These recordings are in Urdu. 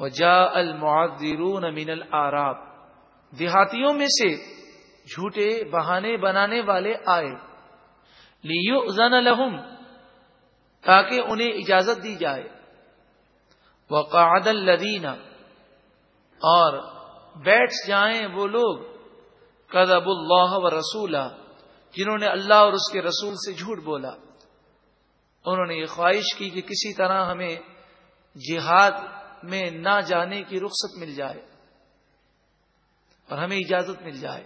جا المعذرون من العراب دیہاتیوں میں سے جھوٹے بہانے بنانے والے آئے لیو لہم تاکہ انہیں اجازت دی جائے۔ وقعد الذین اور بیٹھ جائیں وہ لوگ کدب اللہ و رسولہ جنہوں نے اللہ اور اس کے رسول سے جھوٹ بولا۔ انہوں نے یہ خواہش کی کہ کسی طرح ہمیں جہاد میں نہ جانے کی رخصت مل جائے اور ہمیں اجازت مل جائے۔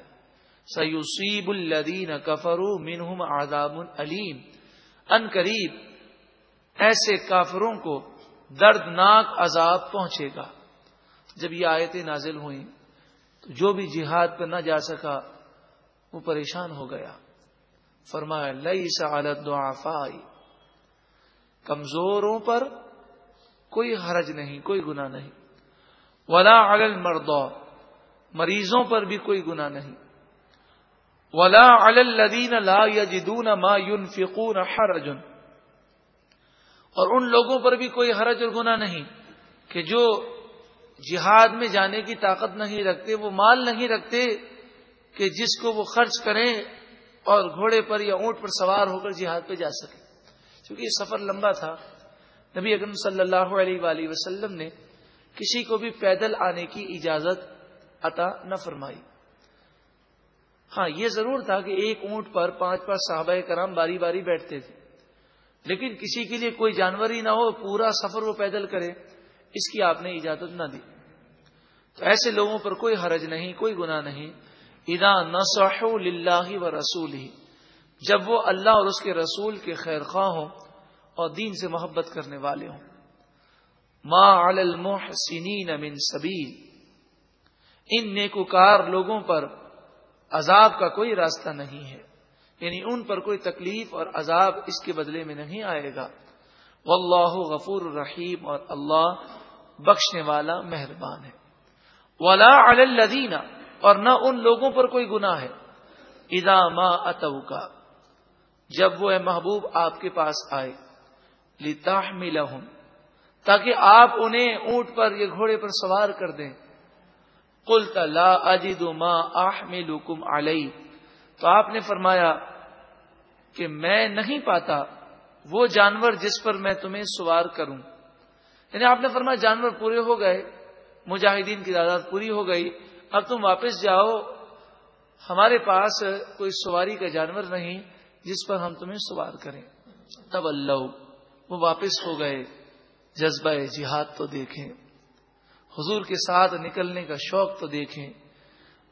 سیوسیب الدین کفرو منہم آداب العلیم ان قریب ایسے کافروں کو دردناک عذاب پہنچے گا۔ جب یہ آیتیں نازل ہوئیں تو جو بھی جہاد پر نہ جا سکا، وہ پریشان ہو گیا۔ فرمایا لئی سعالت دعافائی کمزوروں پر کوئی حرج نہیں، کوئی گنا نہیں۔ ولا عل مردو مریضوں پر بھی کوئی گنا نہیں۔ ولا الدین لا یجدون ما ينفقون حرج۔ اور ان لوگوں پر بھی کوئی حرج اور گنا نہیں کہ جو جہاد میں جانے کی طاقت نہیں رکھتے، وہ مال نہیں رکھتے کہ جس کو وہ خرچ کریں اور گھوڑے پر یا اونٹ پر سوار ہو کر جہاد پہ جا سکے کیونکہ یہ سفر لمبا تھا۔ نبی اکرم صلی اللہ علیہ وآلہ وسلم نے کسی کو بھی پیدل آنے کی اجازت عطا نہ فرمائی۔ ہاں یہ ضرور تھا کہ ایک اونٹ پر پانچ پانچ صحابہ کرام باری باری بیٹھتے تھے۔ لیکن کسی کے لیے کوئی جانور ہی نہ ہو، پورا سفر وہ پیدل کرے، اس کی آپ نے اجازت نہ دی۔ تو ایسے لوگوں پر کوئی حرج نہیں، کوئی گناہ نہیں۔ ادا نسح اللہ و رسول ہی جب وہ اللہ اور اس کے رسول کے خیر خواہ ہوں اور دین سے محبت کرنے والے ہوں۔ ما علی المحسنین من سبیل۔ ان نیکوکار لوگوں پر عذاب کا کوئی راستہ نہیں ہے۔ یعنی ان پر کوئی تکلیف اور عذاب اس کے بدلے میں نہیں آئے گا۔ واللہ غفور الرحیم اور اللہ بخشنے والا مہربان ہے۔ ولا الدین اور نہ ان لوگوں پر کوئی گنا ہے۔ ادا ما اتو کا جب وہ محبوب آپ کے پاس آئے۔ لتا تاکہ آپ انہیں اونٹ پر یا گھوڑے پر سوار کر دیں۔ کل تلا اجد ما آح علیہ تو آپ نے فرمایا کہ میں نہیں پاتا وہ جانور جس پر میں تمہیں سوار کروں۔ یعنی آپ نے فرمایا جانور پورے ہو گئے، مجاہدین کی تعداد پوری ہو گئی، اب تم واپس جاؤ۔ ہمارے پاس کوئی سواری کا جانور نہیں جس پر ہم تمہیں سوار کریں۔ تب اللہ وہ واپس ہو گئے، جذبہ جہاد تو دیکھیں۔ حضور کے ساتھ نکلنے کا شوق تو دیکھیں۔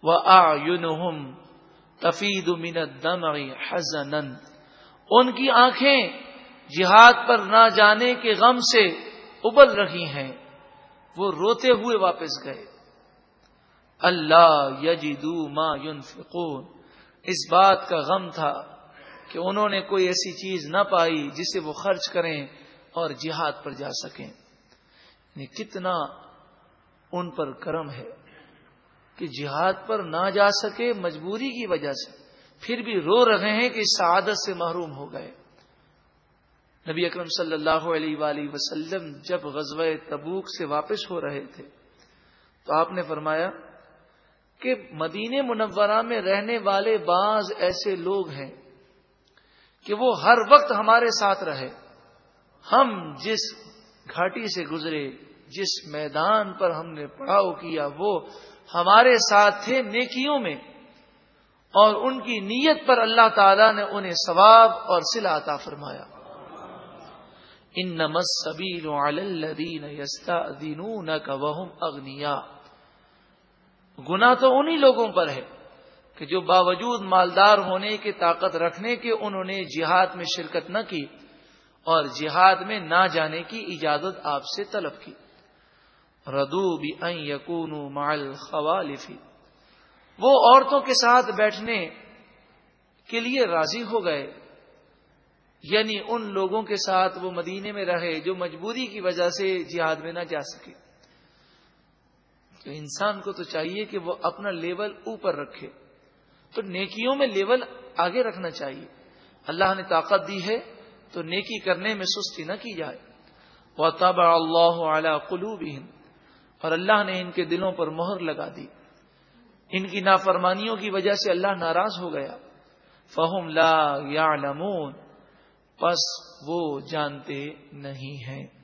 وہ آ یون تفید منت دم حزن ان کی آنکھیں جہاد پر نہ جانے کے غم سے ابل رہی ہیں۔ وہ روتے ہوئے واپس گئے۔ اللہ یجدو ما ينفقون۔ اس بات کا غم تھا۔ کہ انہوں نے کوئی ایسی چیز نہ پائی جسے وہ خرچ کریں اور جہاد پر جا سکیں۔ یعنی کتنا ان پر کرم ہے کہ جہاد پر نہ جا سکے مجبوری کی وجہ سے۔ پھر بھی رو رہے ہیں کہ سعادت سے محروم ہو گئے۔ نبی اکرم صلی اللہ علیہ وآلہ وسلم جب غزوہ تبوک سے واپس ہو رہے تھے، تو آپ نے فرمایا کہ مدینہ منورہ میں رہنے والے بعض ایسے لوگ ہیں کہ وہ ہر وقت ہمارے ساتھ رہے۔ ہم جس گھاٹی سے گزرے، جس میدان پر ہم نے پڑاؤ کیا، وہ ہمارے ساتھ تھے نیکیوں میں۔ اور ان کی نیت پر اللہ تعالی نے انہیں ثواب اور سلا عطا فرمایا۔ ان نمس سبیل یستا دینون کا وہم اگنیا گنا تو انہی لوگوں پر ہے۔ کہ جو باوجود مالدار ہونے کی طاقت رکھنے کے انہوں نے جہاد میں شرکت نہ کی اور جہاد میں نہ جانے کی اجازت آپ سے طلب کی۔ ردو بھی یقون مال خوالفی وہ عورتوں کے ساتھ بیٹھنے کے لیے راضی ہو گئے۔ یعنی ان لوگوں کے ساتھ وہ مدینے میں رہے جو مجبوری کی وجہ سے جہاد میں نہ جا سکے۔ تو انسان کو تو چاہیے کہ وہ اپنا لیول اوپر رکھے۔ تو نیکیوں میں لیول آگے رکھنا چاہیے۔ اللہ نے طاقت دی ہے تو نیکی کرنے میں سستی نہ کی جائے۔ وہ تب اللہ اعلی قلو اور اللہ نے ان کے دلوں پر مہر لگا دی۔ ان کی نافرمانیوں کی وجہ سے اللہ ناراض ہو گیا۔ فہم لا یا پس وہ جانتے نہیں ہیں۔